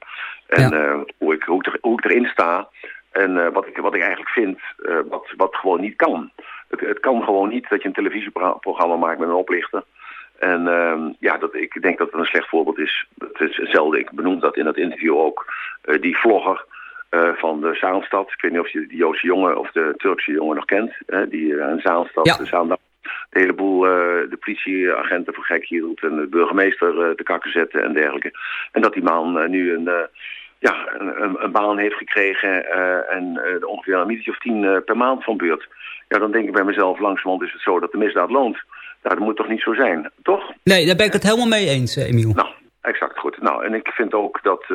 En hoe, ik, hoe, ik er, hoe ik erin sta. En eh, wat, ik, wat ik eigenlijk vind, eh, wat, wat gewoon niet kan. Het, het kan gewoon niet dat je een televisieprogramma maakt met een oplichter. En ehm, ja, dat, ik denk dat het een slecht voorbeeld is. Het is hetzelfde, ik benoem dat in dat interview ook. Eh, die vlogger van de Zaanstad. Ik weet niet of je die Joodse jongen of de Turkse jongen nog kent. Die in Zaanstad, Ja. de Zaandam, de hele boel eh, de politieagenten voor gek hield. En de burgemeester te kakken zette en dergelijke. En dat die man nu een... ja, een, baan heeft gekregen eh, en eh, ongeveer een minuutje of tien eh, per maand van beurt. Ja, dan denk ik bij mezelf, langzamerhand is het zo dat de misdaad loont. Nou, dat moet toch niet zo zijn, toch? Nee, daar ben ik het helemaal mee eens, Emiel. Nou, exact goed. Nou, en ik vind ook dat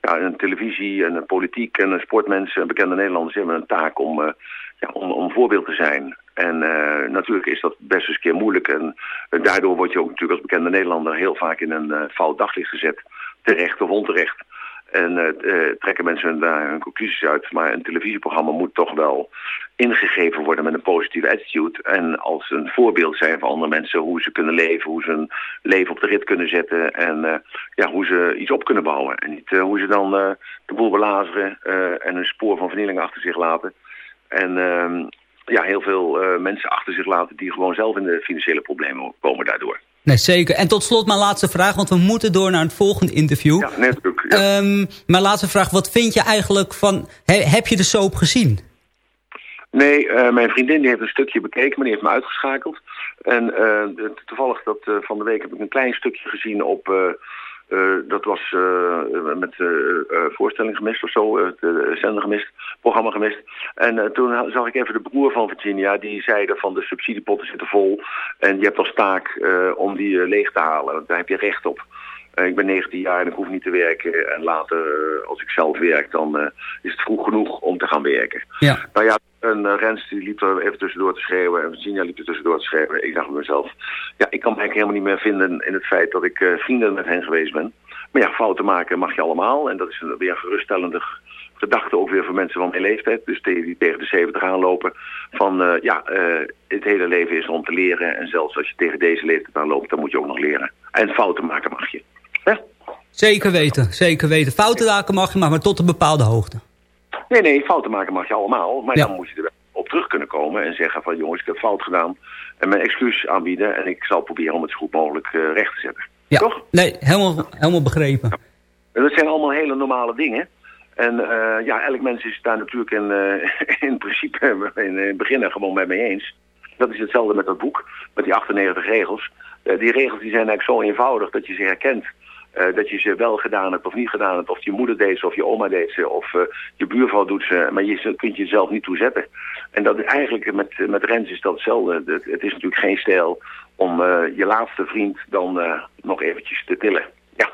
ja, een televisie en een politiek en een sportmensen en bekende Nederlanders hebben een taak om, ja, om, om voorbeeld te zijn. En natuurlijk is dat best eens een keer moeilijk. En daardoor word je ook natuurlijk als bekende Nederlander heel vaak in een fout daglicht gezet. Terecht of onterecht. En eh, eh, trekken mensen daar hun conclusies uit. Maar een televisieprogramma moet toch wel ingegeven worden met een positieve attitude. En als een voorbeeld zijn voor andere mensen hoe ze kunnen leven. Hoe ze hun leven op de rit kunnen zetten. En eh, ja, hoe ze iets op kunnen bouwen. En niet hoe ze dan de boel belazeren en een spoor van vernieling achter zich laten. En ehm, ja, heel veel mensen achter zich laten die gewoon zelf in de financiële problemen komen daardoor. Nee, zeker. En tot slot mijn laatste vraag, want we moeten door naar het volgende interview. Ja, natuurlijk. Ehm, mijn laatste vraag, wat vind je eigenlijk van... he- heb je de soap gezien? Nee, eh, mijn vriendin die heeft een stukje bekeken, maar die heeft me uitgeschakeld. En eh, toevallig dat, eh, van de week heb ik een klein stukje gezien op eh, dat was eh, met eh, voorstelling gemist of zo, het zender gemist, programma gemist. En toen zag ik even de broer van Virginia, die zeiden van de subsidiepotten zitten vol. En je hebt als taak om die leeg te halen, daar heb je recht op. Eh, ik ben 19 jaar en ik hoef niet te werken. En later, eh, als ik zelf werk, dan eh, is het vroeg genoeg om te gaan werken. Ja. Nou ja, en uh, Rens die liep er even tussendoor te schreeuwen en Virginia liep er tussendoor te schreeuwen. Ik dacht bij mezelf, ja, ik kan me eigenlijk helemaal niet meer vinden in het feit dat ik vrienden met hen geweest ben. Maar ja, fouten maken mag je allemaal en dat is een, weer een geruststellende gedachte ook weer voor mensen van mijn leeftijd. Dus die, die tegen de 70 aanlopen van, ja, het hele leven is om te leren en zelfs als je tegen deze leeftijd aanloopt, dan moet je ook nog leren. En fouten maken mag je. Zeker weten, zeker weten. Fouten maken mag je maar, maar tot een bepaalde hoogte. Nee, nee, fouten maken mag je allemaal. Maar Ja. dan moet je er wel op terug kunnen komen en zeggen van jongens, ik heb fout gedaan. En mijn excuus aanbieden en ik zal proberen om het zo goed mogelijk eh, recht te zetten. Ja. Toch? Nee, helemaal, helemaal begrepen. En dat zijn allemaal hele normale dingen. En eh, ja, elk mens is daar natuurlijk in, eh, in principe in het begin gewoon met mee eens. Dat is hetzelfde met dat boek, met die 98 regels. Die regels die zijn eigenlijk zo eenvoudig dat je ze herkent. Eh, dat je ze wel gedaan hebt of niet gedaan hebt. Of je moeder deed ze of je oma deed ze of eh, je buurvrouw doet ze. Maar je kunt jezelf niet toezetten. En dat is eigenlijk met, met Rens is dat hetzelfde. Het, het is natuurlijk geen stijl om eh, je laatste vriend dan nog eventjes te tillen. Ja.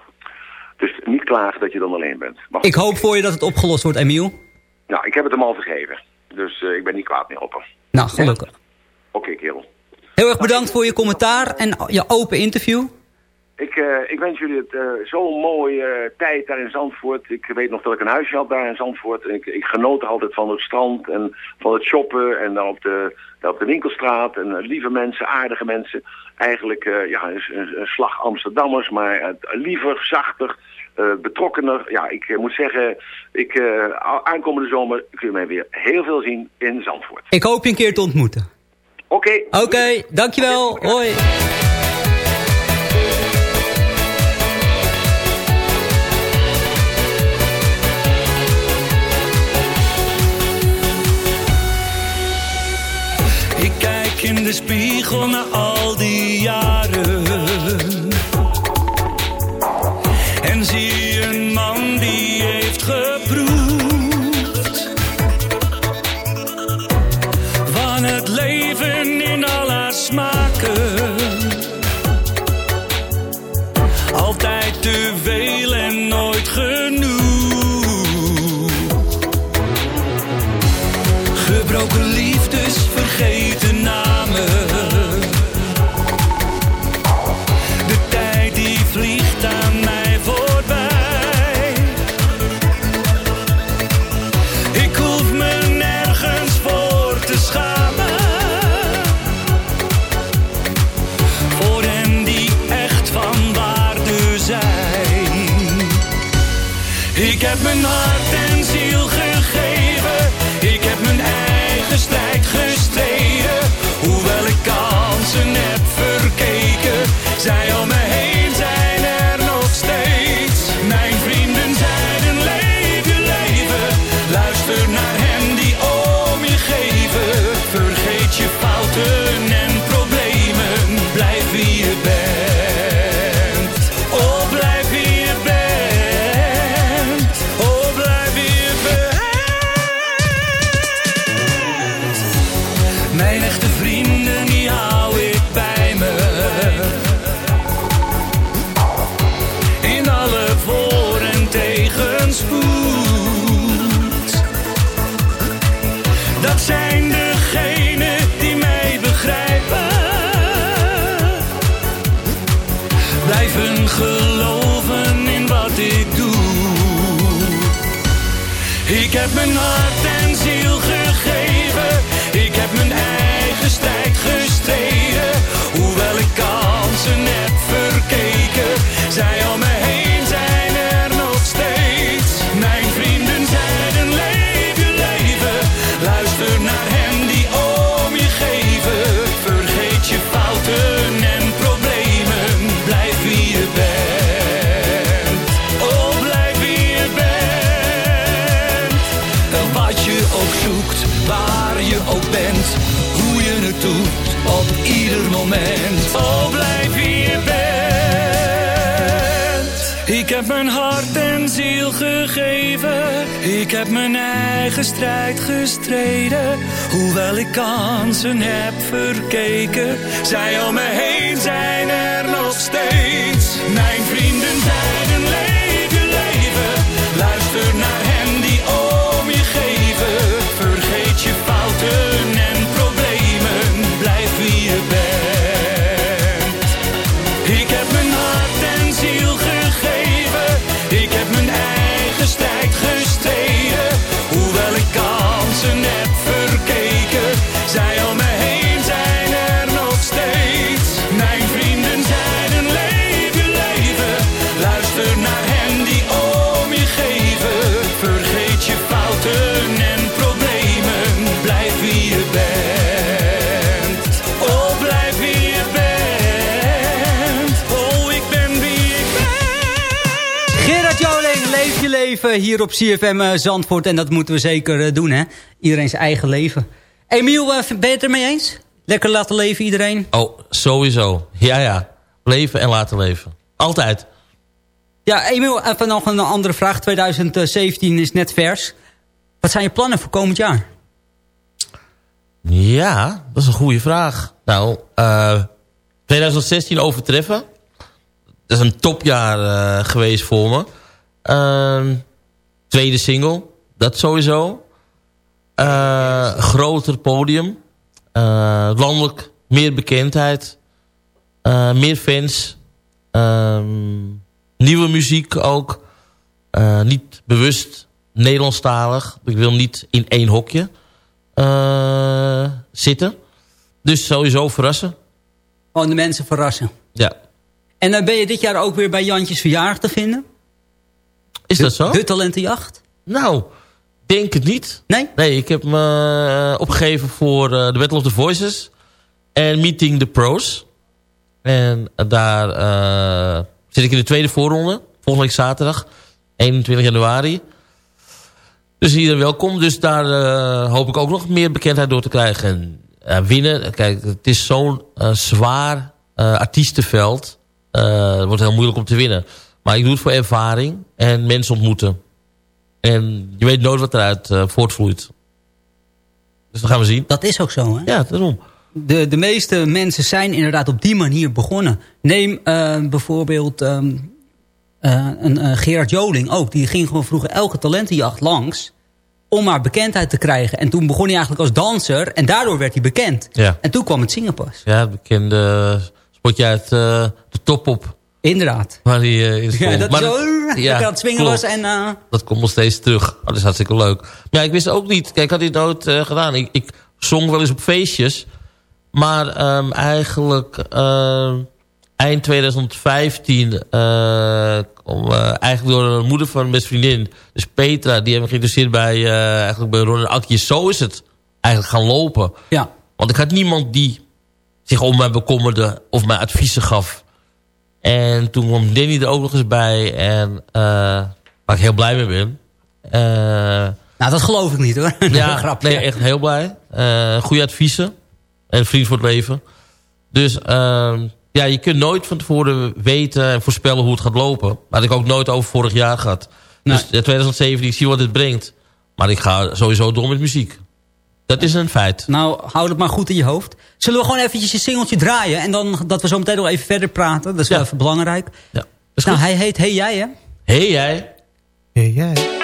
Dus niet klagen dat je dan alleen bent. Ik hoop voor je dat het opgelost wordt, Emiel. nou, ik heb het hem al vergeven. Dus ik ben niet kwaad meer op hem. Nou, gelukkig. Oké, kerel. Heel erg bedankt voor je commentaar en je open interview. Ik, eh, ik wens jullie het eh, zo'n mooie eh, tijd daar in Zandvoort. Ik weet nog dat ik een huisje had daar in Zandvoort. En ik, ik genoot altijd van het strand en van het shoppen. En dan op de, op de winkelstraat. En lieve mensen, aardige mensen. Eigenlijk ja, een, een, slag Amsterdammers, maar liever, zachter, betrokkener. Ja, ik moet zeggen, ik, aankomende zomer kun je mij weer heel veel zien in Zandvoort. Ik hoop je een keer te ontmoeten. Oké. Oké, dankjewel. Hoi. De spiegel na heb mijn hart en ziel gegeven. Ik heb mijn eigen strijd gestreden. Hoewel ik kansen heb verkeken. Zij om me heb mijn hart en ziel gegeven. Ik heb mijn eigen strijd gestreden. Hoewel ik kansen heb verkeken. Zij om me heen zijn er nog steeds. Hier op CFM eh, Zandvoort. En dat moeten we zeker eh, doen, hè. Iedereen zijn eigen leven. Emiel, eh, ben je het ermee eens? Lekker laten leven iedereen? Oh, sowieso. Ja, ja. Leven en laten leven. Altijd. Ja, Emiel, even nog een andere vraag. 2017 is net vers. Wat zijn je plannen voor komend jaar? Ja, dat is een goede vraag. Nou, eh 2016 overtreffen. Dat is een topjaar geweest voor me. Ehm, tweede single, dat sowieso. Eh, groter podium. Eh, landelijk meer bekendheid. Eh, meer fans. Ehm, nieuwe muziek ook. Niet bewust Nederlandstalig. Ik wil niet in één hokje zitten. Dus sowieso verrassen. Gewoon de mensen verrassen. Ja. En dan ben je dit jaar ook weer bij Jantjes verjaardag te vinden? Is dat zo? De talentenjacht? Nou, denk het niet. Nee? Nee, ik heb me eh, opgegeven voor eh, de Battle of the Voices. En Meeting the Pros. En eh, daar zit ik in de tweede voorronde. Volgende week zaterdag. 21 januari. Dus iedereen welkom. Dus daar hoop ik ook nog meer bekendheid door te krijgen. En winnen, kijk, het is zo'n zwaar artiestenveld. Het wordt heel moeilijk om te winnen. Maar ik doe het voor ervaring en mensen ontmoeten. En je weet nooit wat eruit eh, voortvloeit. Dus dat gaan we zien. Dat is ook zo, hè? Ja, daarom. De, de meeste mensen zijn inderdaad op die manier begonnen. Neem eh, bijvoorbeeld ehm, eh, een Gerard Joling ook. Die ging gewoon vroeger elke talentenjacht langs om maar bekendheid te krijgen. En toen begon hij eigenlijk als danser en daardoor werd hij bekend. Ja. En toen kwam het zingen pas. Ja, het bekende spotje uit de top op. Inderdaad. Waar hij eh, in stond. Ja, dat Maar zo ja, klopt. was en... eh, Dat komt nog steeds terug. Oh, dat is hartstikke leuk. Maar ja, ik wist ook niet. Kijk, ik had dit nooit eh, gedaan. Ik, ik zong wel eens op feestjes. Maar ehm, eigenlijk ehm, eind 2015... eh, om, eh, eigenlijk door de moeder van mijn beste vriendin... dus Petra, die heeft me geïnteresseerd bij, eigenlijk bij Ron en Akje. Zo is het eigenlijk gaan lopen. Ja. Want ik had niemand die zich om mij bekommerde... of mij adviezen gaf. En toen kwam Danny er ook nog eens bij. En eh, waar ik heel blij mee ben. Eh, nou, dat geloof ik niet hoor. ja, grapje. nee, echt heel blij. Eh goede adviezen. En vriend voor het leven. Dus ehm, ja, je kunt nooit van tevoren weten en voorspellen hoe het gaat lopen. Maar ik ook nooit over vorig jaar gehad. Dus ja, 2017, ik zie wat dit brengt. Maar ik ga sowieso door met muziek. Dat is een feit. Nou, houd het maar goed in je hoofd. Zullen we gewoon eventjes een singeltje draaien... en dan dat we zo meteen nog even verder praten. Dat is wel even belangrijk. Ja. nou, hij heet Hey Jij, hè? Hey jij. Hey jij.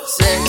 Zo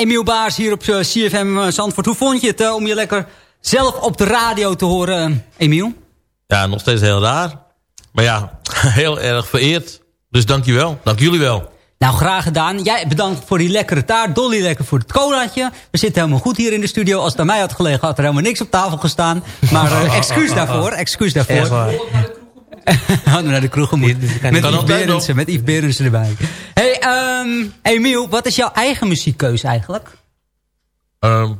Emiel Baars hier op eh, CFM eh, Zandvoort. Hoe vond je het eh, om je lekker zelf op de radio te horen, Emiel? Ja, nog steeds heel raar. Maar ja, heel erg vereerd. Dus dankjewel. Dank jullie wel. Nou, graag gedaan. Jij bedankt voor die lekkere taart. Dolly lekker voor het colaatje. We zitten helemaal goed hier in de studio. Als het aan mij had gelegen, had er helemaal niks op tafel gestaan. Maar eh, excuus daarvoor. Excuus Echt daarvoor. waar. Hadden we naar de kroeg gemoet. Met Kan Yves. Berendsen, met Yves Berendsen erbij. Hey, ehm Emiel, wat is jouw eigen muziekkeuze eigenlijk? Ehm,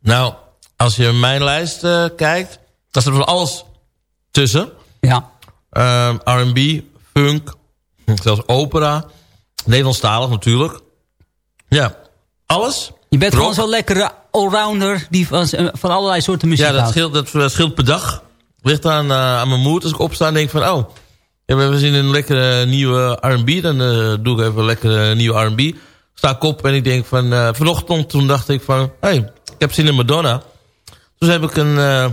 nou, als je mijn lijst eh, kijkt, daar staat van alles tussen. Ja. Ehm, R&B, funk, zelfs opera. Nederlandstalig natuurlijk. Ja, alles. Je bent Rock. gewoon zo'n lekkere allrounder die van, van allerlei soorten muziek Ja, dat houdt. scheelt, dat verschilt per dag. Ligt aan, eh, aan mijn moed. Als ik opsta en denk van, oh, ja, we hebben zin in een lekkere nieuwe R&B. Dan eh, doe ik even een lekkere nieuwe R&B. Sta ik op en ik denk van, eh, vanochtend toen dacht ik van, hey, ik heb zin in Madonna. Dus heb ik een eh,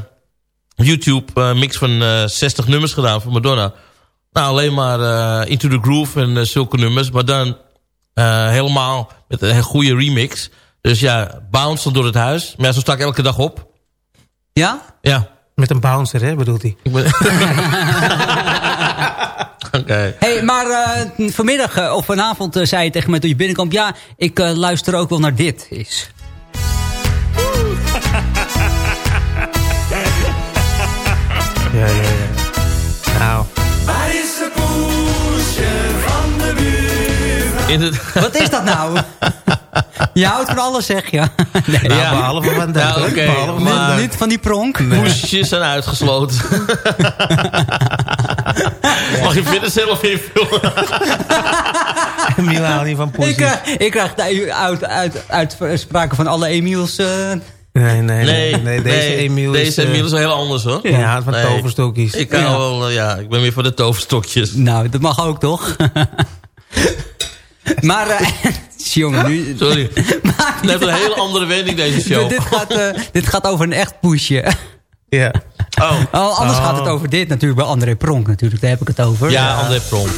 YouTube mix van eh 60 nummers gedaan van Madonna. Nou, alleen maar eh, Into the Groove en zulke nummers. Maar dan eh, helemaal met een goede remix. Dus ja, bounce door het huis. Maar ja, zo sta ik elke dag op. Ja? Ja. Met een bouncer, hè, bedoelt hij? Oké. Hey, maar eh, vanmiddag eh, of vanavond eh, zei je tegen mij toen je binnenkwam... ja, ik eh, luister ook wel naar dit. Is. Ja, ja, Wat is dat nou? je houdt van alles, zeg je. Nee. nou Ja. behalve van dat. Hoor. oké, Behalve Niet- van dat. Niet van die pronk. Poesjes zijn uitgesloten. Mag je verder zelf invullen? Miel houdt niet van Ik, poesjes. eh, ik krijg de uit, uit, uitspraken van alle Emiels. eh, Nee, nee, nee. Nee, nee, deze nee, Emiel is... Deze eh, Emiel is wel heel anders hoor. Ja, van Nee. toverstokjes. Ik, kan Ja. wel, ja, ik ben weer voor de toverstokjes. nou, dat mag ook toch? Maar, eh, jongen, nu... Sorry. Maar Het heeft een hele andere wending deze show. dit, gaat, eh, dit gaat over een echt poesje. Ja. Oh. Oh, anders Oh. gaat het over dit natuurlijk, bij André Pronk natuurlijk. Daar heb ik het over. Ja, André Pronk.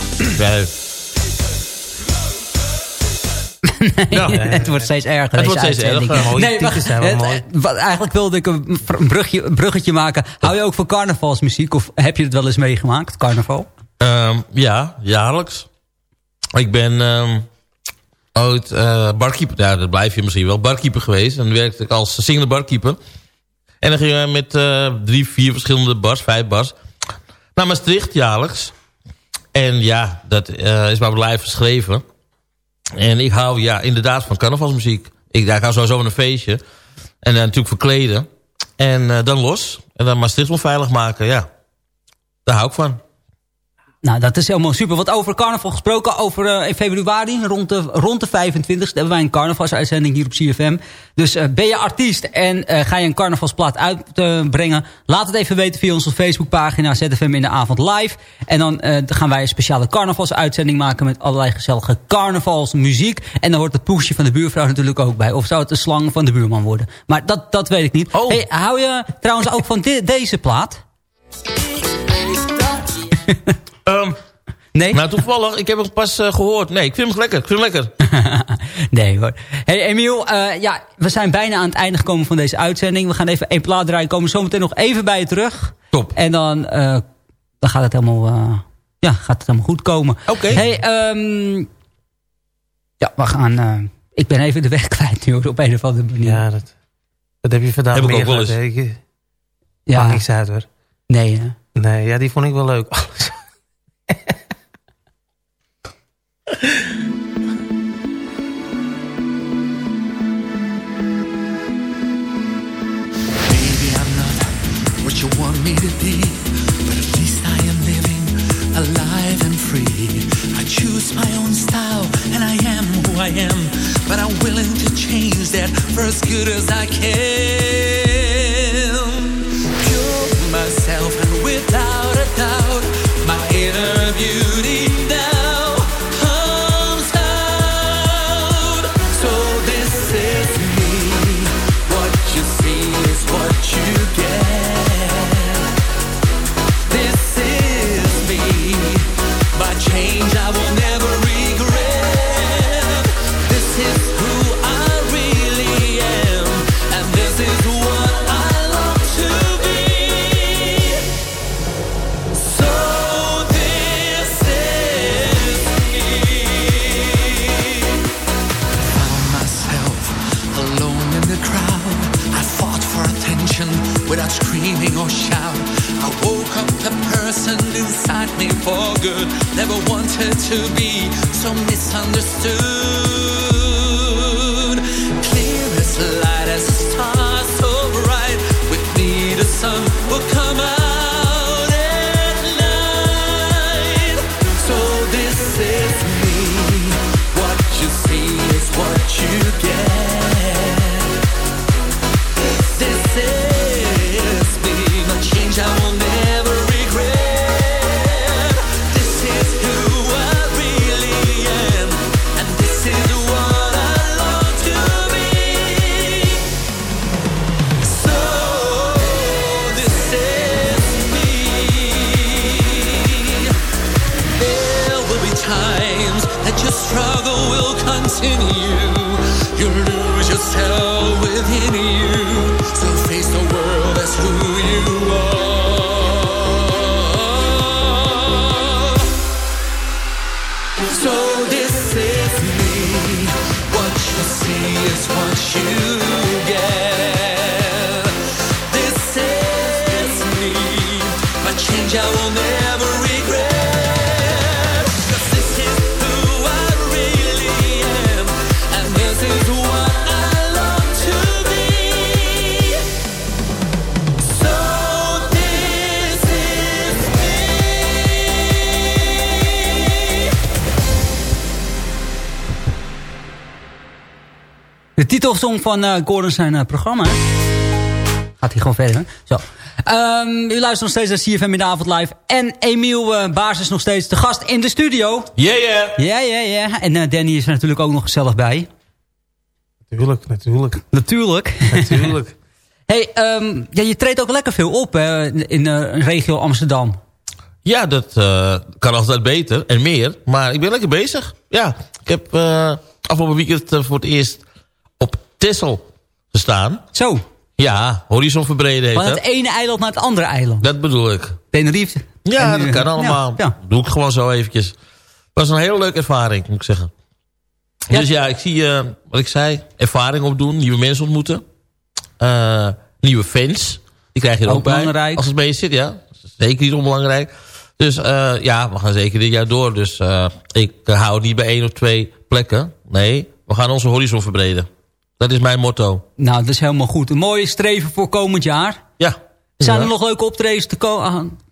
Ja. het wordt steeds erger. Het deze wordt steeds uitzending. erger. Mooie Nee, het- mooi. wat- eigenlijk wilde ik een, een, brugje, een bruggetje maken. Hou je ook van carnavalsmuziek? Of heb je het wel eens meegemaakt, carnaval? Ehm, ja, jaarlijks. Ik ben ehm, ooit eh, barkeeper, ja, dat blijf je misschien wel, barkeeper geweest. En dan werkte ik als single barkeeper. En dan gingen we met eh, drie, vier verschillende bars, vijf bars, naar Maastricht jaarlijks. En ja, dat eh, is mijn lijf geschreven. En ik hou ja, inderdaad van carnavalsmuziek. Ik, ga sowieso naar een feestje. En dan natuurlijk verkleden. En dan los. En dan Maastricht onveilig maken, ja. Daar hou ik van. Nou, dat is helemaal super. Wat over carnaval gesproken, over eh, in februari, rond de, rond de 25 hebben wij een carnavalsuitzending hier op CFM. Dus eh, ben je artiest en eh, ga je een carnavalsplaat uitbrengen, laat het even weten via onze Facebookpagina ZFM in de avond live. En dan gaan wij een speciale carnavalsuitzending maken met allerlei gezellige carnavalsmuziek. En dan hoort het poesje van de buurvrouw natuurlijk ook bij. Of zou het de slang van de buurman worden? Maar dat, dat weet ik niet. Hey, hou je trouwens ook van deze plaat? Ehm, nee? Nou, toevallig, ik heb hem pas eh, gehoord. Nee, ik vind hem lekker. Ik vind hem lekker. nee hoor. Hey Emiel, eh, ja, we zijn bijna aan het einde gekomen van deze uitzending. We gaan even één plaat draaien. Komen zometeen nog even bij je terug. Top. En dan, eh, dan gaat het helemaal, eh, ja, gaat het helemaal goed komen. Oké. Hey, ehm, ja, we gaan... ik ben even de weg kwijt nu op een of andere manier. Ja, dat, dat heb je vandaag Heb ik ook wel eens. Ja. Niks uit hoor. Nee, hè? Nee, ja, die vond ik wel leuk. you want me to be, but at least I am living alive and free. I choose my own style and I am who I am, but I'm willing to change that for as good as I can. Wanted to be so misunderstood. De titelsong van eh, Gordon zijn eh, programma. Gaat hij gewoon verder. hè? Zo. Ehm, u luistert nog steeds naar CFM in de avond live. En Emiel eh, Baars is nog steeds de gast in de studio. Yeah, yeah. Ja, ja, ja. En eh, Danny is er natuurlijk ook nog gezellig bij. Natuurlijk, natuurlijk. Natuurlijk. Natuurlijk. hey, ehm, ja, je treedt ook lekker veel op hè, in eh, regio Amsterdam. Ja, dat eh, kan altijd beter en meer. Maar ik ben lekker bezig. Ja, ik heb eh, afgelopen weekend voor het eerst op Texel gestaan. Zo. Ja, horizon verbreden Van het ene eiland naar het andere eiland. Dat bedoel ik. Tenerife. Ja, En, dat eh, kan allemaal. Ja, ja. Doe ik gewoon zo eventjes. was een hele leuke ervaring, moet ik zeggen. Dus ja, ik zie, eh, wat ik zei, ervaring opdoen, nieuwe mensen ontmoeten. Eh, nieuwe fans, die krijg je er ook, Ook bij. belangrijk. Als het mee zit, ja. Zeker niet onbelangrijk. Dus ja, we gaan zeker dit jaar door. Dus ik hou niet bij één of twee plekken. Nee, we gaan onze horizon verbreden. Dat is mijn motto. Nou, dat is helemaal goed. Een mooie streven voor komend jaar. Ja. Zijn Ja. er nog leuke optredens te, ko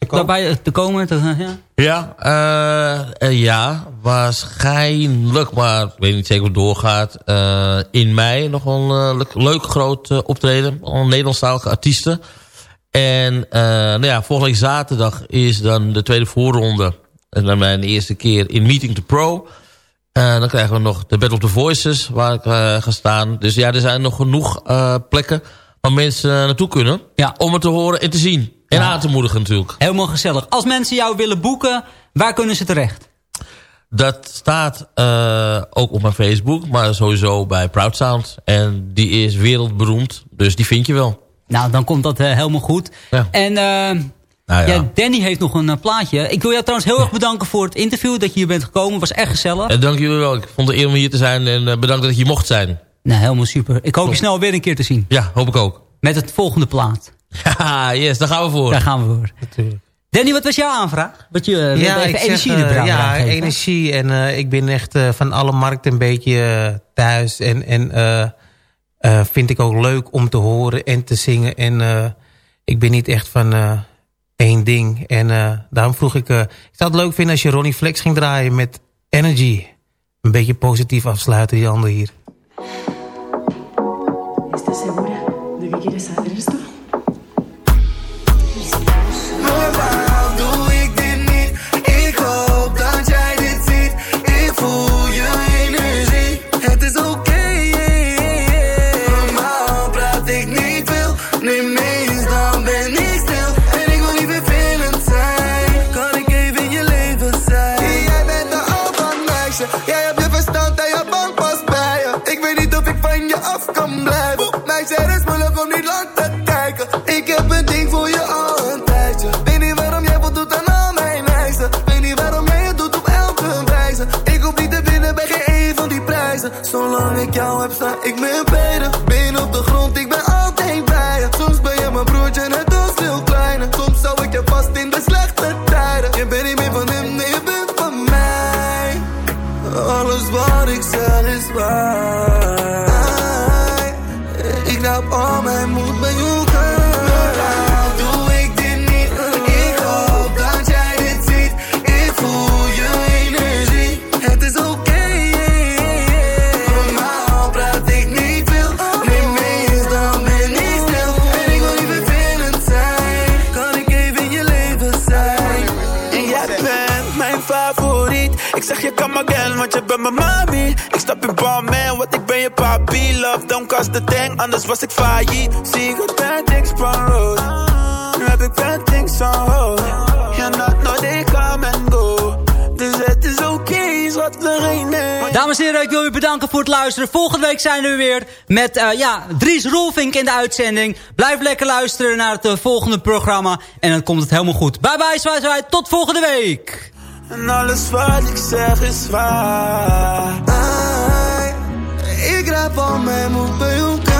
daarbij, eh, te komen? Te, ja. Ja, eh, eh, ja, waarschijnlijk, maar ik weet niet zeker hoe het doorgaat. eh, in mei nog een eh, leuk, leuk groot eh, optreden. Al Nederlandstalige artiesten. En eh, nou ja, volgende week zaterdag is dan de tweede voorronde. En dan mijn eerste keer in Meeting the Pro. Eh, dan krijgen we nog de Battle of the Voices waar ik eh, ga staan. Dus ja, er zijn nog genoeg eh, plekken waar mensen naartoe kunnen. Om het te horen en te zien. En aan te moedigen natuurlijk. Helemaal gezellig. Als mensen jou willen boeken, waar kunnen ze terecht? Dat staat ook op mijn Facebook, maar sowieso bij Proud Sound. En die is wereldberoemd, dus die vind je wel. Nou, dan komt dat helemaal goed. En eh, Nou ja. ja. Danny heeft nog een eh, plaatje. Ik wil jou trouwens heel erg bedanken voor het interview dat je hier bent gekomen. was echt gezellig. Dank jullie wel. Ik vond het eer om hier te zijn en eh, bedankt dat hier mocht zijn. Nou, helemaal super. Ik hoop je snel weer een keer te zien. Ja, hoop ik ook. Met het volgende plaat. Haha, yes, daar gaan we voor. Daar gaan we voor. Natuurlijk. Danny, wat was jouw aanvraag? Wat je eh, Ja, even zeg, energie eh, in de brouwerij Ja, geven. energie. En eh, ik ben echt eh, van alle markten een beetje eh, thuis. En, en eh, eh, vind ik ook leuk om te horen en te zingen. En eh, ik ben niet echt van eh, één ding. En eh, daarom vroeg ik... eh, ik zou het leuk vinden als je Ronnie Flex ging draaien met Energy. Een beetje positief afsluiten, die ander hier. ¿Estás segura de que quieres hacer esto? Ik met je bent mijn mami. Ik stap in bal, man, want ik ben je papi. Love, don't cost the thing, anders was ik failliet. Zie ik bad things van rood. Nu heb ik bad things on hold. Ja, not no, they come and go. Dus het is oké, schat, er een nee. Dames en heren, ik wil u bedanken voor het luisteren. Volgende week zijn we weer met eh, ja, Dries Rolfink in de uitzending. Blijf lekker luisteren naar het eh, volgende programma. En dan komt het helemaal goed. Bye bye, zwaai zwaai. Tot volgende week. En alles wat ik zeg is waar. Ik raap al mijn moed.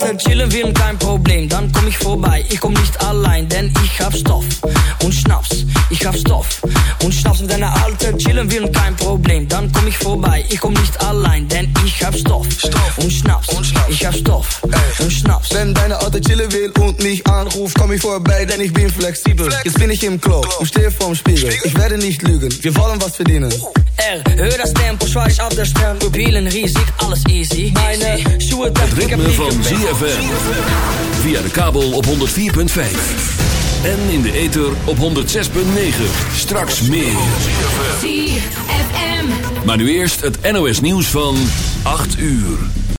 Alte chillen will, kein Problem, dann komm ich vorbei. Ich komm nicht allein, denn ich hab Stoff und Schnaps. Ich hab Stoff und Schnaps. Wenn deine Alte chillen will, kein Problem, dann komm ich vorbei. Ich komm nicht allein, denn Wenn deine Alte chillen will und mich anruft, komm ich vorbei, denn ich bin flexibel. Jetzt bin ich im Club und stehe vorm Spiegel. Ich werde nicht lügen, wir wollen was verdienen. R, hör das Tempo, schweiß auf der Stirn. Pupillen riesig, alles easy. Meine Schuhe, Het ritme van ZFM. Via de kabel op 104.5. En in de ether op 106.9. Straks meer. ZFM. Maar nu eerst het NOS nieuws van 8 uur.